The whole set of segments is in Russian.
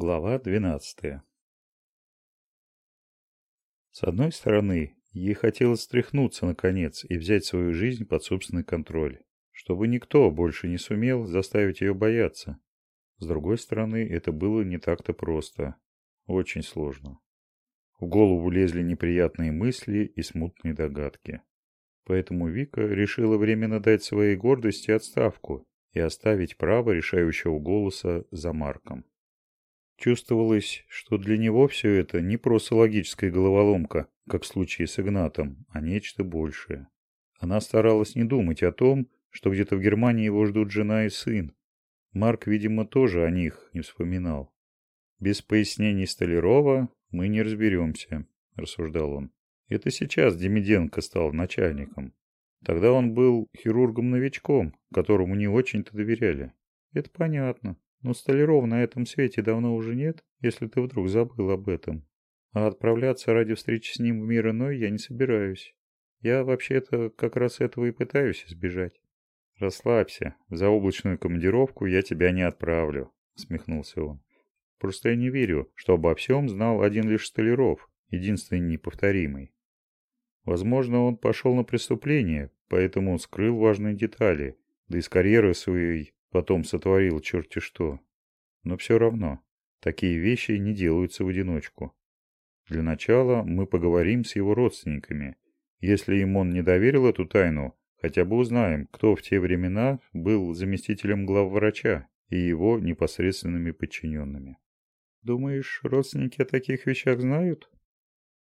Глава 12. С одной стороны, ей хотелось стряхнуться наконец и взять свою жизнь под собственный контроль, чтобы никто больше не сумел заставить ее бояться. С другой стороны, это было не так-то просто. Очень сложно. В голову лезли неприятные мысли и смутные догадки. Поэтому Вика решила временно дать своей гордости отставку и оставить право решающего голоса за Марком. Чувствовалось, что для него все это не просто логическая головоломка, как в случае с Игнатом, а нечто большее. Она старалась не думать о том, что где-то в Германии его ждут жена и сын. Марк, видимо, тоже о них не вспоминал. «Без пояснений Столярова мы не разберемся», – рассуждал он. «Это сейчас Демиденко стал начальником. Тогда он был хирургом-новичком, которому не очень-то доверяли. Это понятно. Но Столярова на этом свете давно уже нет, если ты вдруг забыл об этом. А отправляться ради встречи с ним в мир иной я не собираюсь. Я вообще-то как раз этого и пытаюсь избежать. Расслабься, в заоблачную командировку я тебя не отправлю, смехнулся он. Просто я не верю, что обо всем знал один лишь Столяров, единственный неповторимый. Возможно, он пошел на преступление, поэтому скрыл важные детали, да и с карьеры своей Потом сотворил черти что. Но все равно, такие вещи не делаются в одиночку. Для начала мы поговорим с его родственниками. Если им он не доверил эту тайну, хотя бы узнаем, кто в те времена был заместителем главврача и его непосредственными подчиненными. Думаешь, родственники о таких вещах знают?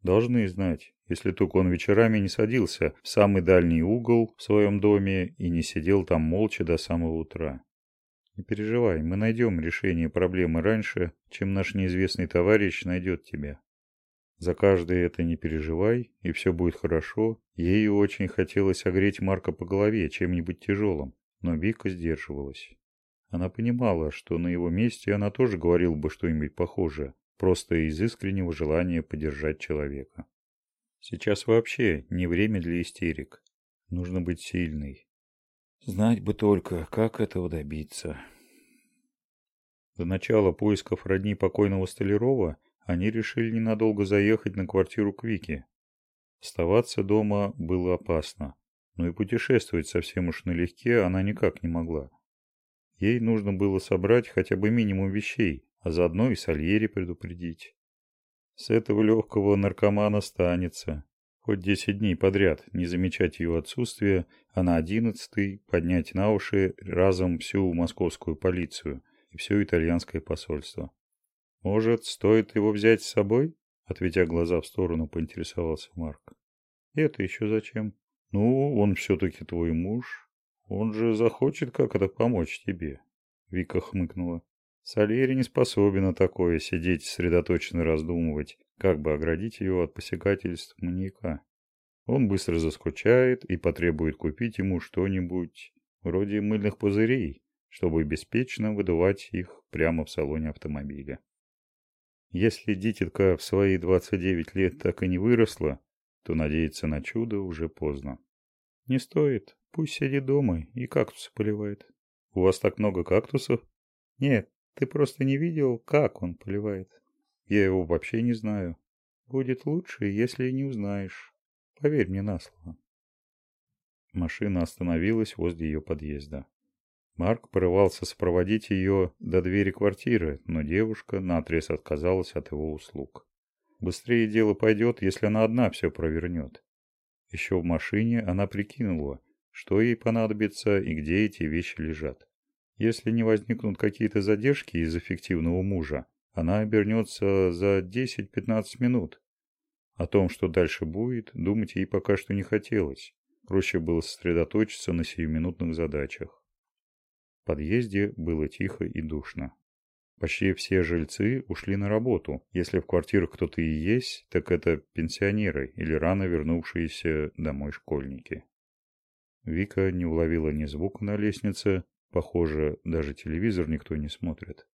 Должны знать, если только он вечерами не садился в самый дальний угол в своем доме и не сидел там молча до самого утра. Не переживай, мы найдем решение проблемы раньше, чем наш неизвестный товарищ найдет тебя. За каждое это не переживай, и все будет хорошо. Ей очень хотелось огреть Марка по голове чем-нибудь тяжелым, но Вика сдерживалась. Она понимала, что на его месте она тоже говорил бы что-нибудь похожее, просто из искреннего желания поддержать человека. Сейчас вообще не время для истерик. Нужно быть сильной. Знать бы только, как этого добиться. До начала поисков родни покойного Столярова они решили ненадолго заехать на квартиру к Вике. Оставаться дома было опасно, но и путешествовать совсем уж налегке она никак не могла. Ей нужно было собрать хотя бы минимум вещей, а заодно и Сальери предупредить. С этого легкого наркомана станется хоть десять дней подряд не замечать ее отсутствие, а на одиннадцатый поднять на уши разом всю московскую полицию и все итальянское посольство. «Может, стоит его взять с собой?» Отведя глаза в сторону, поинтересовался Марк. «Это еще зачем?» «Ну, он все-таки твой муж. Он же захочет как-то помочь тебе». Вика хмыкнула. Сальери не способен на такое сидеть сосредоточенно раздумывать, как бы оградить ее от посягательств маньяка. Он быстро заскучает и потребует купить ему что-нибудь вроде мыльных пузырей, чтобы беспечно выдувать их прямо в салоне автомобиля. Если дитятка в свои 29 лет так и не выросла, то надеяться на чудо уже поздно. Не стоит, пусть сидит дома и кактусы поливает. У вас так много кактусов? Нет, ты просто не видел, как он поливает. Я его вообще не знаю. Будет лучше, если не узнаешь. Поверь мне на слово. Машина остановилась возле ее подъезда. Марк порывался сопроводить ее до двери квартиры, но девушка наотрез отказалась от его услуг. Быстрее дело пойдет, если она одна все провернет. Еще в машине она прикинула, что ей понадобится и где эти вещи лежат. Если не возникнут какие-то задержки из эффективного мужа, она обернется за 10-15 минут. О том, что дальше будет, думать ей пока что не хотелось. Проще было сосредоточиться на сиюминутных задачах. В подъезде было тихо и душно. Почти все жильцы ушли на работу. Если в квартирах кто-то и есть, так это пенсионеры или рано вернувшиеся домой школьники. Вика не уловила ни звука на лестнице, Похоже, даже телевизор никто не смотрит.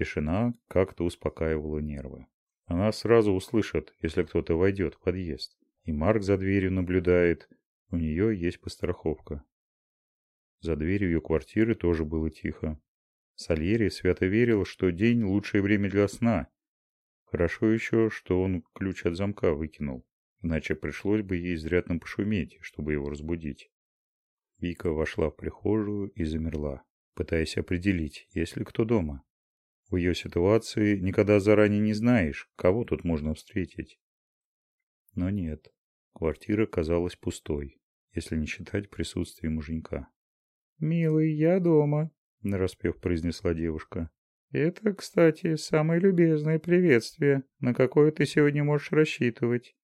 Тишина как-то успокаивала нервы. Она сразу услышит, если кто-то войдет в подъезд. И Марк за дверью наблюдает. У нее есть постраховка. За дверью ее квартиры тоже было тихо. Сальери свято верил, что день – лучшее время для сна. Хорошо еще, что он ключ от замка выкинул, иначе пришлось бы ей изрядно пошуметь, чтобы его разбудить. Вика вошла в прихожую и замерла, пытаясь определить, есть ли кто дома. В ее ситуации никогда заранее не знаешь, кого тут можно встретить. Но нет, квартира казалась пустой, если не считать присутствие муженька. «Милый, я дома», — нараспев произнесла девушка. «Это, кстати, самое любезное приветствие, на какое ты сегодня можешь рассчитывать.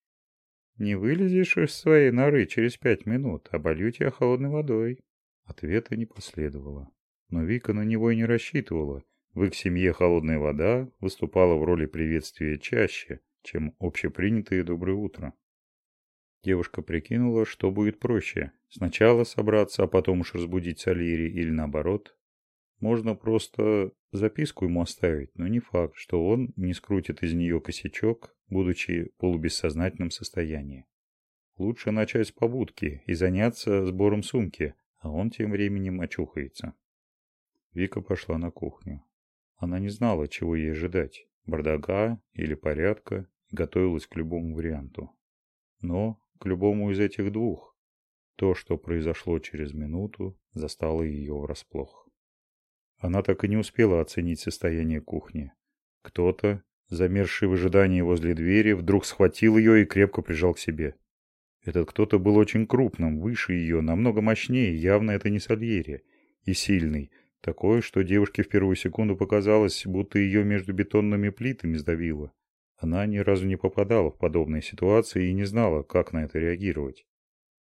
Не вылезешь из своей норы через пять минут, оболью тебя холодной водой». Ответа не последовало. Но Вика на него и не рассчитывала. В их семье холодная вода выступала в роли приветствия чаще, чем общепринятое «доброе утро». Девушка прикинула, что будет проще. Сначала собраться, а потом уж разбудить Сальери или наоборот. Можно просто записку ему оставить, но не факт, что он не скрутит из нее косячок, будучи в полубессознательном состоянии. Лучше начать с побудки и заняться сбором сумки, а он тем временем очухается. Вика пошла на кухню. Она не знала, чего ей ожидать, бардага или порядка, и готовилась к любому варианту. Но к любому из этих двух. То, что произошло через минуту, застало ее врасплох. Она так и не успела оценить состояние кухни. Кто-то, замерзший в ожидании возле двери, вдруг схватил ее и крепко прижал к себе. Этот кто-то был очень крупным, выше ее, намного мощнее, явно это не Сальери, и сильный, такой, что девушке в первую секунду показалось, будто ее между бетонными плитами сдавило. Она ни разу не попадала в подобные ситуации и не знала, как на это реагировать.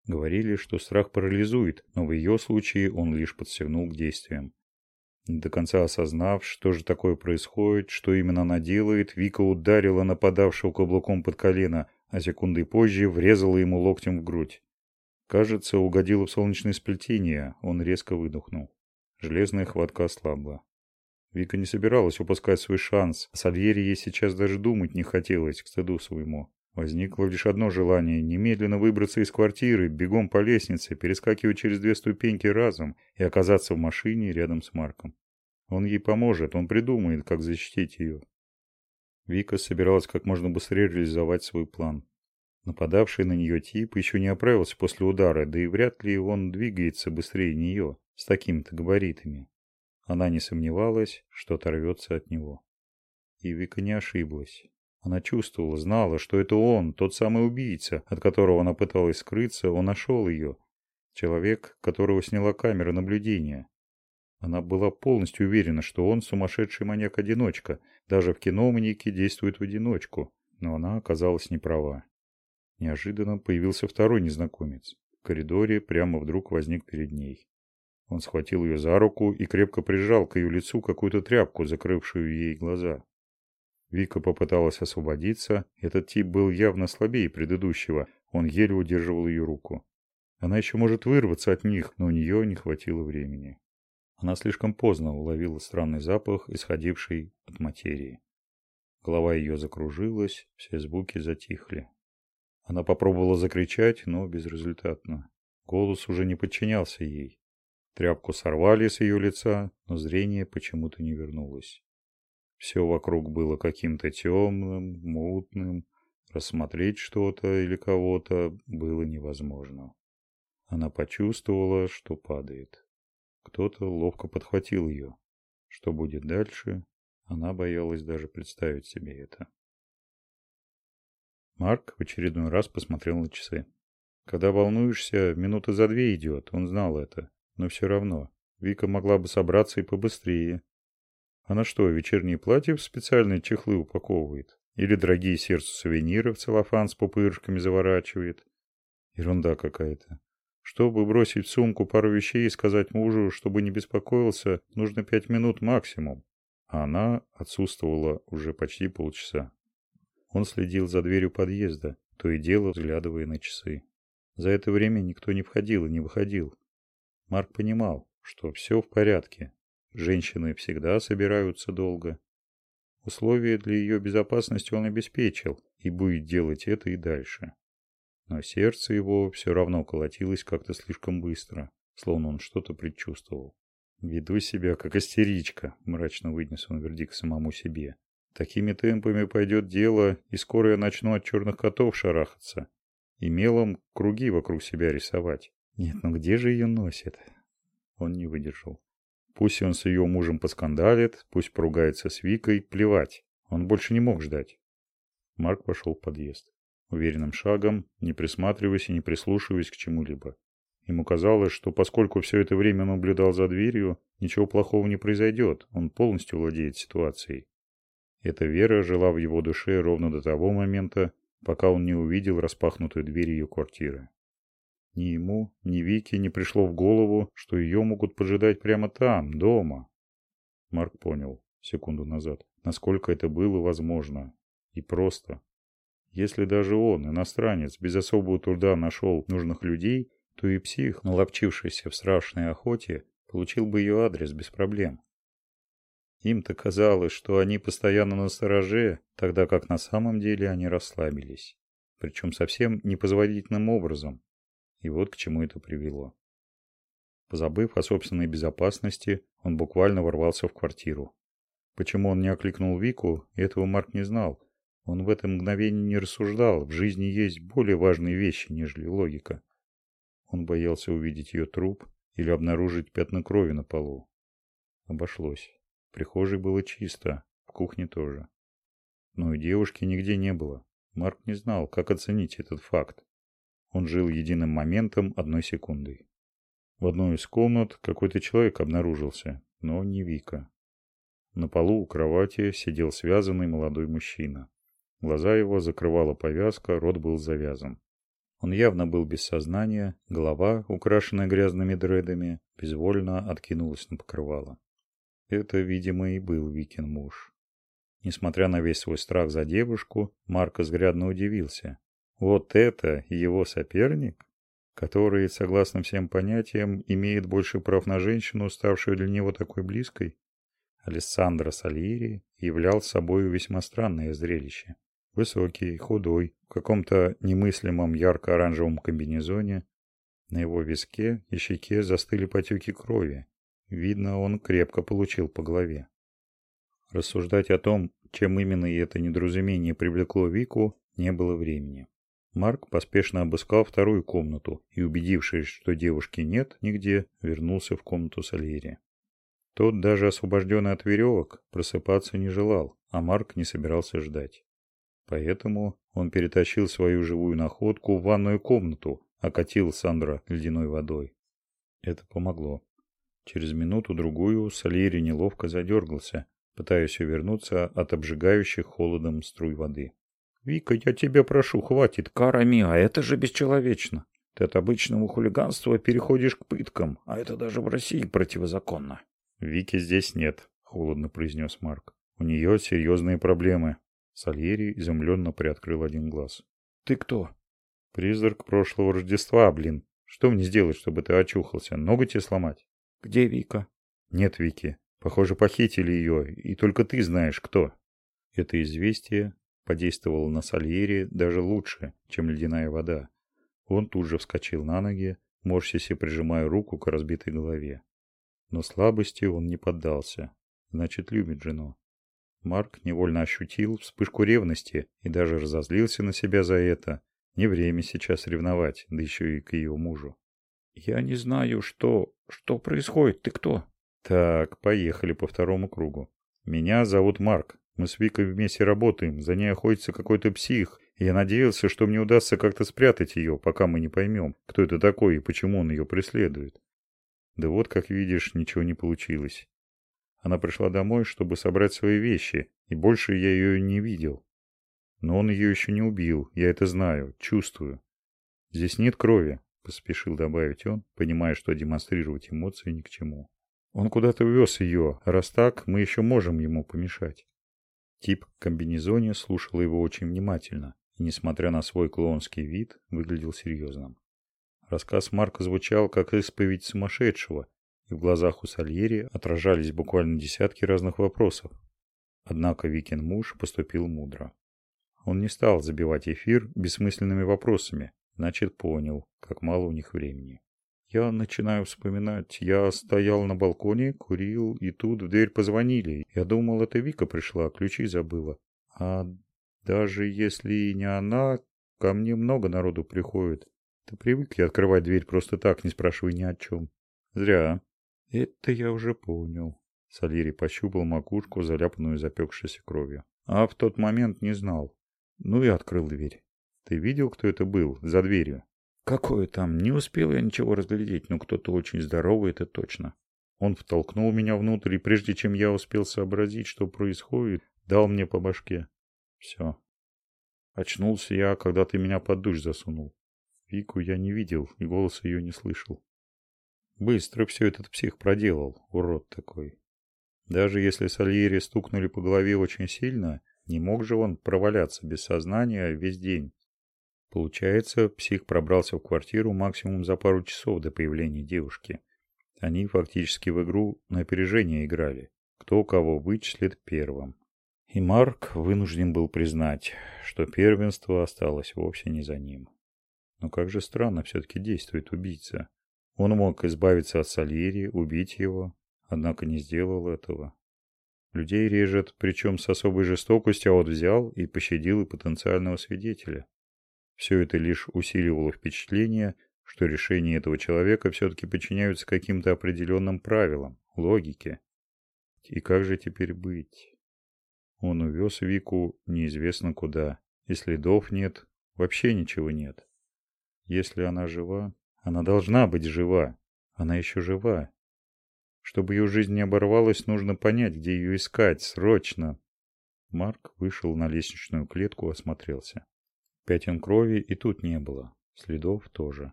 Говорили, что страх парализует, но в ее случае он лишь подстегнул к действиям. До конца осознав, что же такое происходит, что именно она делает, Вика ударила нападавшего каблуком под колено, а секундой позже врезала ему локтем в грудь. Кажется, угодила в солнечное сплетение, он резко выдохнул. Железная хватка ослабла. Вика не собиралась упускать свой шанс, а Сальери ей сейчас даже думать не хотелось к стыду своему. Возникло лишь одно желание – немедленно выбраться из квартиры, бегом по лестнице, перескакивать через две ступеньки разом и оказаться в машине рядом с Марком. Он ей поможет, он придумает, как защитить ее. Вика собиралась как можно быстрее реализовать свой план. Нападавший на нее тип еще не оправился после удара, да и вряд ли он двигается быстрее нее, с такими-то габаритами. Она не сомневалась, что оторвется от него. И Вика не ошиблась. Она чувствовала, знала, что это он, тот самый убийца, от которого она пыталась скрыться, он нашел ее. Человек, которого сняла камера наблюдения. Она была полностью уверена, что он сумасшедший маньяк-одиночка. Даже в кино маньяки действуют в одиночку. Но она оказалась неправа. Неожиданно появился второй незнакомец. В коридоре прямо вдруг возник перед ней. Он схватил ее за руку и крепко прижал к ее лицу какую-то тряпку, закрывшую ей глаза. Вика попыталась освободиться. Этот тип был явно слабее предыдущего. Он еле удерживал ее руку. Она еще может вырваться от них, но у нее не хватило времени. Она слишком поздно уловила странный запах, исходивший от материи. Голова ее закружилась, все звуки затихли. Она попробовала закричать, но безрезультатно. Голос уже не подчинялся ей. Тряпку сорвали с ее лица, но зрение почему-то не вернулось. Все вокруг было каким-то темным, мутным. Рассмотреть что-то или кого-то было невозможно. Она почувствовала, что падает. Кто-то ловко подхватил ее. Что будет дальше, она боялась даже представить себе это. Марк в очередной раз посмотрел на часы. Когда волнуешься, минута за две идет, он знал это. Но все равно, Вика могла бы собраться и побыстрее, она что, вечерние платья в специальные чехлы упаковывает? Или дорогие сердцу сувениры в целлофан с пупырышками заворачивает? Ерунда какая-то. Чтобы бросить в сумку пару вещей и сказать мужу, чтобы не беспокоился, нужно пять минут максимум. А она отсутствовала уже почти полчаса. Он следил за дверью подъезда, то и дело взглядывая на часы. За это время никто не входил и не выходил. Марк понимал, что все в порядке, Женщины всегда собираются долго. Условия для ее безопасности он обеспечил и будет делать это и дальше. Но сердце его все равно колотилось как-то слишком быстро, словно он что-то предчувствовал. «Веду себя, как истеричка», — мрачно вынес он вердикт самому себе. «Такими темпами пойдет дело, и скоро я начну от черных котов шарахаться и мелом круги вокруг себя рисовать. Нет, ну где же ее носит?» Он не выдержал. Пусть он с ее мужем поскандалит, пусть поругается с Викой, плевать. Он больше не мог ждать. Марк пошел в подъезд. Уверенным шагом, не присматриваясь и не прислушиваясь к чему-либо. Ему казалось, что поскольку все это время он наблюдал за дверью, ничего плохого не произойдет, он полностью владеет ситуацией. Эта вера жила в его душе ровно до того момента, пока он не увидел распахнутую дверь ее квартиры. Ни ему, ни Вике не пришло в голову, что ее могут поджидать прямо там, дома. Марк понял, секунду назад, насколько это было возможно. И просто. Если даже он, иностранец, без особого труда нашел нужных людей, то и псих, наловчившийся в страшной охоте, получил бы ее адрес без проблем. Им-то казалось, что они постоянно на стороже, тогда как на самом деле они расслабились. Причем совсем непозволительным образом. И вот к чему это привело. Позабыв о собственной безопасности, он буквально ворвался в квартиру. Почему он не окликнул Вику, этого Марк не знал. Он в это мгновение не рассуждал, в жизни есть более важные вещи, нежели логика. Он боялся увидеть ее труп или обнаружить пятна крови на полу. Обошлось. В прихожей было чисто, в кухне тоже. Но и девушки нигде не было. Марк не знал, как оценить этот факт. Он жил единым моментом одной секундой. В одной из комнат какой-то человек обнаружился, но не Вика. На полу у кровати сидел связанный молодой мужчина. Глаза его закрывала повязка, рот был завязан. Он явно был без сознания, голова, украшенная грязными дредами, безвольно откинулась на покрывало. Это, видимо, и был Викин муж. Несмотря на весь свой страх за девушку, Марк изрядно удивился. Вот это его соперник, который, согласно всем понятиям, имеет больше прав на женщину, ставшую для него такой близкой? Алессандро Сальери являл собой весьма странное зрелище. Высокий, худой, в каком-то немыслимом ярко-оранжевом комбинезоне. На его виске и щеке застыли потеки крови. Видно, он крепко получил по голове. Рассуждать о том, чем именно это недоразумение привлекло Вику, не было времени. Марк поспешно обыскал вторую комнату и, убедившись, что девушки нет нигде, вернулся в комнату Сальери. Тот, даже освобожденный от веревок, просыпаться не желал, а Марк не собирался ждать. Поэтому он перетащил свою живую находку в ванную комнату, окатил Сандра ледяной водой. Это помогло. Через минуту-другую Сальери неловко задергался, пытаясь увернуться от обжигающих холодом струй воды. «Вика, я тебя прошу, хватит, карами, а это же бесчеловечно. Ты от обычного хулиганства переходишь к пыткам, а это даже в России противозаконно». «Вики здесь нет», — холодно произнес Марк. «У нее серьезные проблемы. Сальери изумленно приоткрыл один глаз. «Ты кто?» «Призрак прошлого Рождества, блин. Что мне сделать, чтобы ты очухался? Ногу тебе сломать?» «Где Вика?» «Нет Вики. Похоже, похитили ее, и только ты знаешь, кто». Это известие подействовало на Сальери даже лучше, чем ледяная вода. Он тут же вскочил на ноги, морщась и прижимая руку к разбитой голове. Но слабости он не поддался. Значит, любит жену. Марк невольно ощутил вспышку ревности и даже разозлился на себя за это. Не время сейчас ревновать, да еще и к ее мужу. «Я не знаю, что... что происходит. Ты кто?» «Так, поехали по второму кругу. Меня зовут Марк. Мы с Викой вместе работаем. За ней охотится какой-то псих. Я надеялся, что мне удастся как-то спрятать ее, пока мы не поймем, кто это такой и почему он ее преследует. Да вот, как видишь, ничего не получилось. Она пришла домой, чтобы собрать свои вещи, и больше я ее не видел. Но он ее еще не убил, я это знаю, чувствую. Здесь нет крови, поспешил добавить он, понимая, что демонстрировать эмоции ни к чему. Он куда-то увез ее, раз так, мы еще можем ему помешать. Тип в комбинезоне слушал его очень внимательно и, несмотря на свой клоунский вид, выглядел серьезным. Рассказ Марка звучал как исповедь сумасшедшего, и в глазах у Сальери отражались буквально десятки разных вопросов. Однако Викин муж поступил мудро. Он не стал забивать эфир бессмысленными вопросами, значит понял, как мало у них времени. Я начинаю вспоминать. Я стоял на балконе, курил, и тут в дверь позвонили. Я думал, это Вика пришла, ключи забыла. А даже если не она, ко мне много народу приходит. Ты привык я открывать дверь просто так, не спрашивая ни о чем. Зря. Это я уже понял. Сальери пощупал макушку, заляпанную запекшейся кровью. А в тот момент не знал. Ну и открыл дверь. Ты видел, кто это был за дверью? Какое там? Не успел я ничего разглядеть, но кто-то очень здоровый, это точно. Он втолкнул меня внутрь, и прежде чем я успел сообразить, что происходит, дал мне по башке. Все. Очнулся я, когда ты меня под душ засунул. Вику я не видел и голос ее не слышал. Быстро все этот псих проделал, урод такой. Даже если Сальери стукнули по голове очень сильно, не мог же он проваляться без сознания весь день. Получается, псих пробрался в квартиру максимум за пару часов до появления девушки. Они фактически в игру на опережение играли. Кто кого вычислит первым. И Марк вынужден был признать, что первенство осталось вовсе не за ним. Но как же странно все-таки действует убийца. Он мог избавиться от Сальери, убить его, однако не сделал этого. Людей режет, причем с особой жестокостью, а вот взял и пощадил и потенциального свидетеля. Все это лишь усиливало впечатление, что решения этого человека все-таки подчиняются каким-то определенным правилам, логике. И как же теперь быть? Он увез Вику неизвестно куда, и следов нет, вообще ничего нет. Если она жива, она должна быть жива, она еще жива. Чтобы ее жизнь не оборвалась, нужно понять, где ее искать, срочно. Марк вышел на лестничную клетку, осмотрелся. Пятен крови и тут не было. Следов тоже.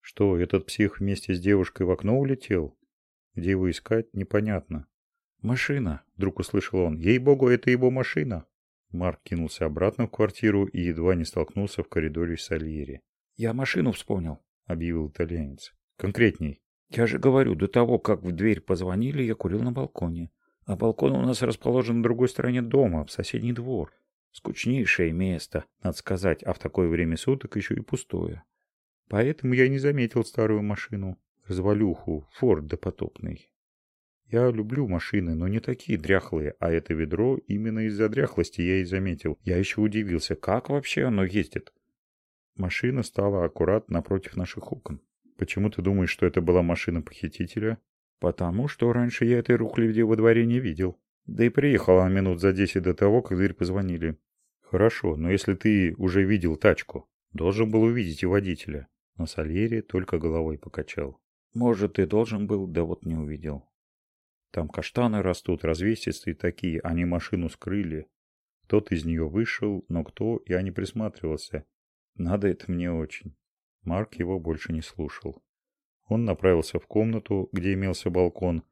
Что, этот псих вместе с девушкой в окно улетел? Где его искать, непонятно. «Машина!» — вдруг услышал он. «Ей-богу, это его машина!» Марк кинулся обратно в квартиру и едва не столкнулся в коридоре с Сальери. «Я машину вспомнил», — объявил итальянец. «Конкретней». «Я же говорю, до того, как в дверь позвонили, я курил на балконе. А балкон у нас расположен на другой стороне дома, в соседний двор. Скучнейшее место, надо сказать, а в такое время суток еще и пустое. Поэтому я не заметил старую машину, развалюху, форд допотопный. Я люблю машины, но не такие дряхлые, а это ведро именно из-за дряхлости я и заметил. Я еще удивился, как вообще оно ездит. Машина стала аккурат напротив наших окон. Почему ты думаешь, что это была машина похитителя? Потому что раньше я этой рухляди во дворе не видел. Да и приехала минут за десять до того, как дверь позвонили. Хорошо, но если ты уже видел тачку, должен был увидеть и водителя. Но Сальери только головой покачал. Может, и должен был, да вот не увидел. Там каштаны растут, развесистые такие, они машину скрыли. Кто-то из нее вышел, но кто, я не присматривался. Надо это мне очень. Марк его больше не слушал. Он направился в комнату, где имелся балкон,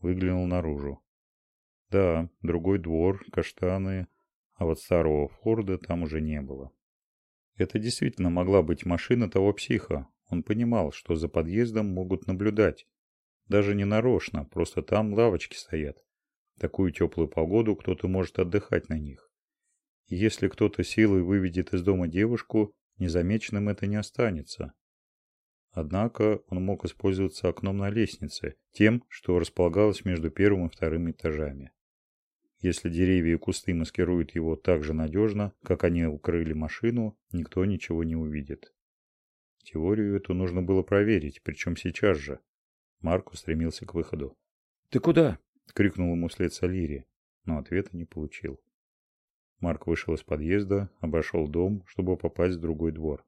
выглянул наружу. Да, другой двор, каштаны, а вот старого Форда там уже не было. Это действительно могла быть машина того психа. Он понимал, что за подъездом могут наблюдать. Даже не нарочно, просто там лавочки стоят. Такую теплую погоду кто-то может отдыхать на них. И если кто-то силой выведет из дома девушку, незамеченным это не останется. Однако он мог использоваться окном на лестнице, тем, что располагалось между первым и вторым этажами. Если деревья и кусты маскируют его так же надежно, как они укрыли машину, никто ничего не увидит. Теорию эту нужно было проверить, причем сейчас же. Марк устремился к выходу. «Ты куда?» — крикнул ему вслед Салири, но ответа не получил. Марк вышел из подъезда, обошел дом, чтобы попасть в другой двор.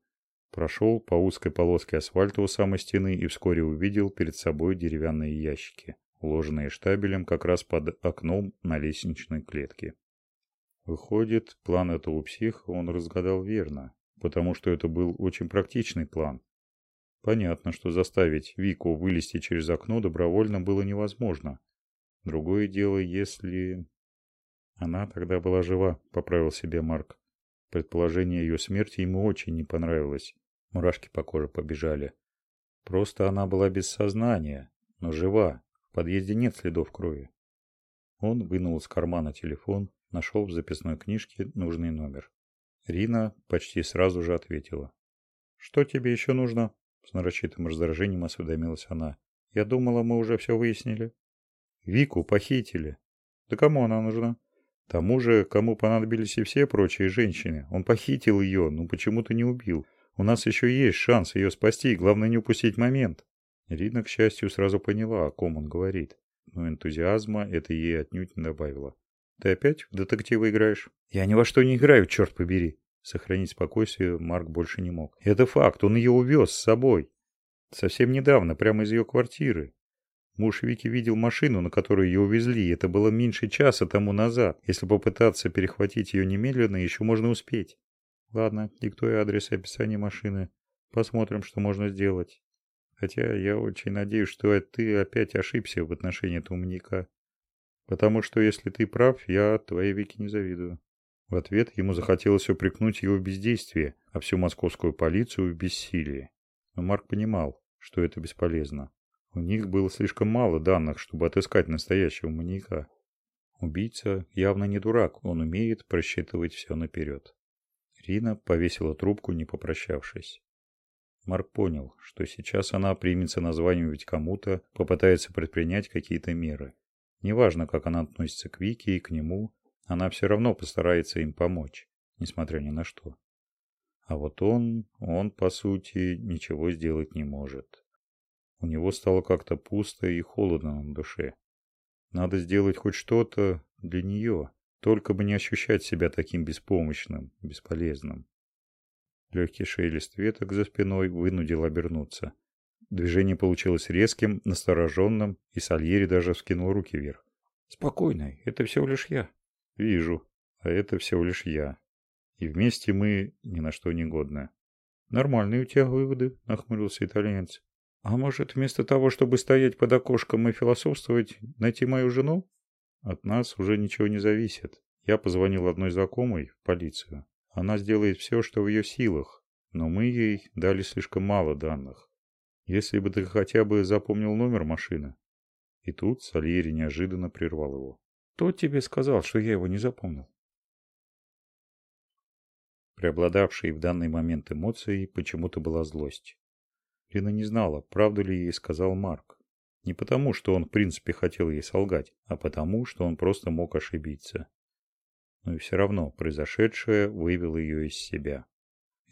Прошел по узкой полоске асфальта у самой стены и вскоре увидел перед собой деревянные ящики уложенные штабелем как раз под окном на лестничной клетке. Выходит, план этого психа он разгадал верно, потому что это был очень практичный план. Понятно, что заставить Вику вылезти через окно добровольно было невозможно. Другое дело, если... Она тогда была жива, поправил себе Марк. Предположение ее смерти ему очень не понравилось. Мурашки по коже побежали. Просто она была без сознания, но жива, в подъезде нет следов крови. Он вынул из кармана телефон, нашел в записной книжке нужный номер. Рина почти сразу же ответила. «Что тебе еще нужно?» С нарочитым раздражением осведомилась она. «Я думала, мы уже все выяснили». «Вику похитили». «Да кому она нужна?» «Тому же, кому понадобились и все прочие женщины. Он похитил ее, но почему-то не убил. У нас еще есть шанс ее спасти, главное не упустить момент». Ирина, к счастью, сразу поняла, о ком он говорит. Но энтузиазма это ей отнюдь не добавило. «Ты опять в детектива играешь?» «Я ни во что не играю, черт побери!» Сохранить спокойствие Марк больше не мог. Это факт, он ее увез с собой. Совсем недавно, прямо из ее квартиры. Муж Вики видел машину, на которую ее увезли, это было меньше часа тому назад. Если попытаться перехватить ее немедленно, еще можно успеть. Ладно, диктуй адрес и описание машины. Посмотрим, что можно сделать. Хотя я очень надеюсь, что ты опять ошибся в отношении маньяка. Потому что если ты прав, я твоей Вике не завидую. В ответ ему захотелось упрекнуть его в бездействии, а всю московскую полицию в бессилии. Но Марк понимал, что это бесполезно. У них было слишком мало данных, чтобы отыскать настоящего маньяка. Убийца явно не дурак, он умеет просчитывать все наперед. Рина повесила трубку, не попрощавшись. Марк понял, что сейчас она примется названием кому-то, попытается предпринять какие-то меры. Неважно, как она относится к Вике и к нему, она все равно постарается им помочь, несмотря ни на что. А вот он, он, по сути, ничего сделать не может. У него стало как-то пусто и холодно на душе. Надо сделать хоть что-то для нее, только бы не ощущать себя таким беспомощным, бесполезным. Легкий шелест веток за спиной вынудил обернуться. Движение получилось резким, настороженным, и Сальери даже вскинул руки вверх. «Спокойно, это всего лишь я». Вижу. А это всего лишь я. И вместе мы ни на что не годны. Нормальные у тебя выводы, нахмурился итальянец. А может, вместо того, чтобы стоять под окошком и философствовать, найти мою жену? От нас уже ничего не зависит. Я позвонил одной знакомой в полицию. Она сделает все, что в ее силах, но мы ей дали слишком мало данных. Если бы ты хотя бы запомнил номер машины. И тут Сальери неожиданно прервал его. Кто тебе сказал, что я его не запомнил? Преобладавшей в данный момент эмоцией почему-то была злость. Лина не знала, правду ли ей сказал Марк. Не потому, что он в принципе хотел ей солгать, а потому, что он просто мог ошибиться. Но и все равно произошедшее вывело ее из себя.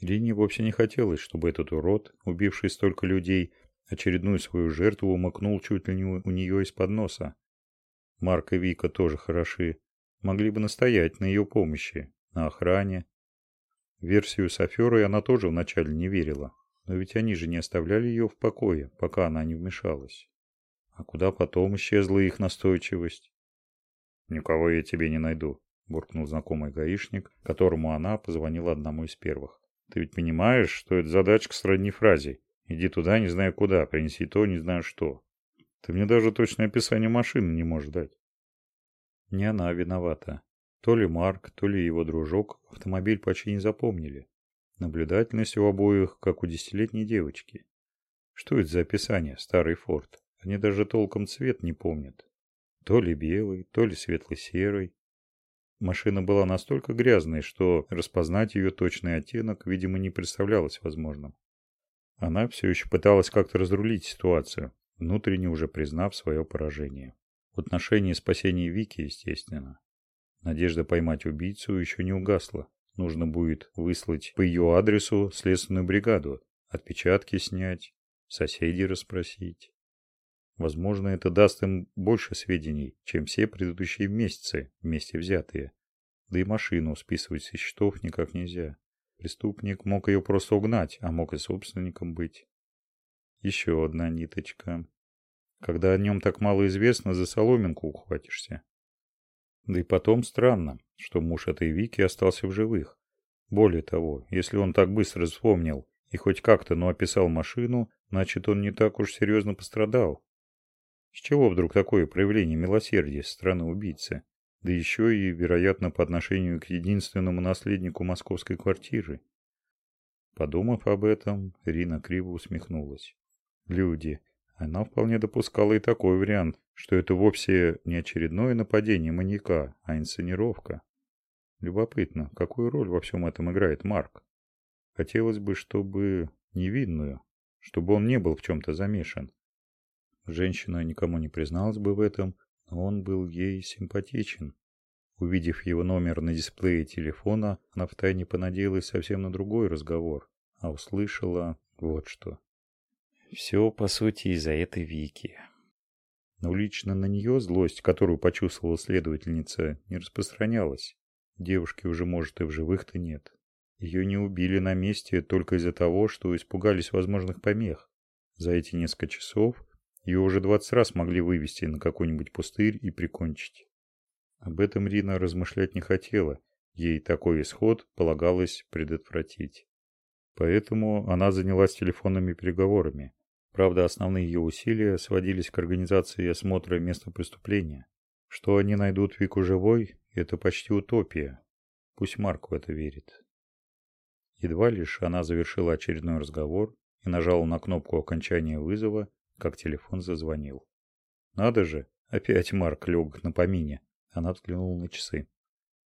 Лине вовсе не хотелось, чтобы этот урод, убивший столько людей, очередную свою жертву умыкнул чуть ли не у нее из-под носа. Марк и Вика тоже хороши. Могли бы настоять на ее помощи, на охране. Версию с аферой она тоже вначале не верила. Но ведь они же не оставляли ее в покое, пока она не вмешалась. А куда потом исчезла их настойчивость? «Никого я тебе не найду», – буркнул знакомый гаишник, которому она позвонила одному из первых. «Ты ведь понимаешь, что это задачка сродни фразе? Иди туда, не знаю куда, принеси то, не знаю что. Ты мне даже точное описание машины не можешь дать. Не она виновата. То ли Марк, то ли его дружок автомобиль почти не запомнили. Наблюдательность у обоих, как у десятилетней девочки. Что это за описание, старый форт? Они даже толком цвет не помнят. То ли белый, то ли светло-серый. Машина была настолько грязной, что распознать ее точный оттенок, видимо, не представлялось возможным. Она все еще пыталась как-то разрулить ситуацию, внутренне уже признав свое поражение. В отношении спасения Вики, естественно. Надежда поймать убийцу еще не угасла. Нужно будет выслать по ее адресу следственную бригаду, отпечатки снять, соседей расспросить. Возможно, это даст им больше сведений, чем все предыдущие месяцы вместе взятые. Да и машину списывать со счетов никак нельзя. Преступник мог ее просто угнать, а мог и собственником быть. Еще одна ниточка. Когда о нем так мало известно, за соломинку ухватишься. Да и потом странно, что муж этой Вики остался в живых. Более того, если он так быстро вспомнил и хоть как-то, но описал машину, значит он не так уж серьезно пострадал. С чего вдруг такое проявление милосердия со стороны убийцы? Да еще и, вероятно, по отношению к единственному наследнику московской квартиры. Подумав об этом, Рина криво усмехнулась люди. Она вполне допускала и такой вариант, что это вовсе не очередное нападение маньяка, а инсценировка. Любопытно, какую роль во всем этом играет Марк? Хотелось бы, чтобы невинную, чтобы он не был в чем-то замешан. Женщина никому не призналась бы в этом, но он был ей симпатичен. Увидев его номер на дисплее телефона, она втайне понадеялась совсем на другой разговор, а услышала вот что. Все, по сути, из-за этой Вики. Но лично на нее злость, которую почувствовала следовательница, не распространялась. Девушки уже, может, и в живых-то нет. Ее не убили на месте только из-за того, что испугались возможных помех. За эти несколько часов ее уже двадцать раз могли вывести на какой-нибудь пустырь и прикончить. Об этом Рина размышлять не хотела. Ей такой исход полагалось предотвратить. Поэтому она занялась телефонными переговорами. Правда, основные ее усилия сводились к организации осмотра места преступления. Что они найдут Вику живой – это почти утопия. Пусть Марк в это верит. Едва лишь она завершила очередной разговор и нажала на кнопку окончания вызова, как телефон зазвонил. Надо же, опять Марк лег на помине. Она взглянула на часы.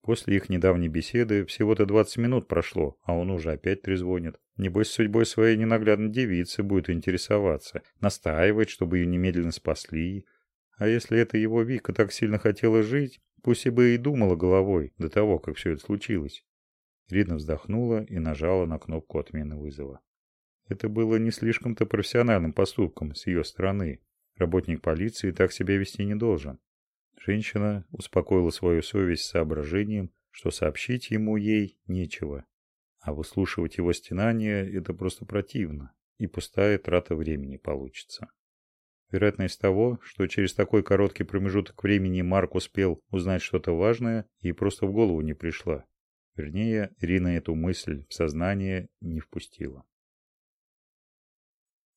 После их недавней беседы всего-то 20 минут прошло, а он уже опять трезвонит. Небось, судьбой своей ненаглядной девицы будет интересоваться, настаивать, чтобы ее немедленно спасли. А если это его Вика так сильно хотела жить, пусть и бы и думала головой до того, как все это случилось. Рина вздохнула и нажала на кнопку отмены вызова. Это было не слишком-то профессиональным поступком с ее стороны. Работник полиции так себя вести не должен. Женщина успокоила свою совесть соображением, что сообщить ему ей нечего. А выслушивать его стенания – это просто противно, и пустая трата времени получится. Вероятность того, что через такой короткий промежуток времени Марк успел узнать что-то важное, ей просто в голову не пришла. Вернее, Ирина эту мысль в сознание не впустила.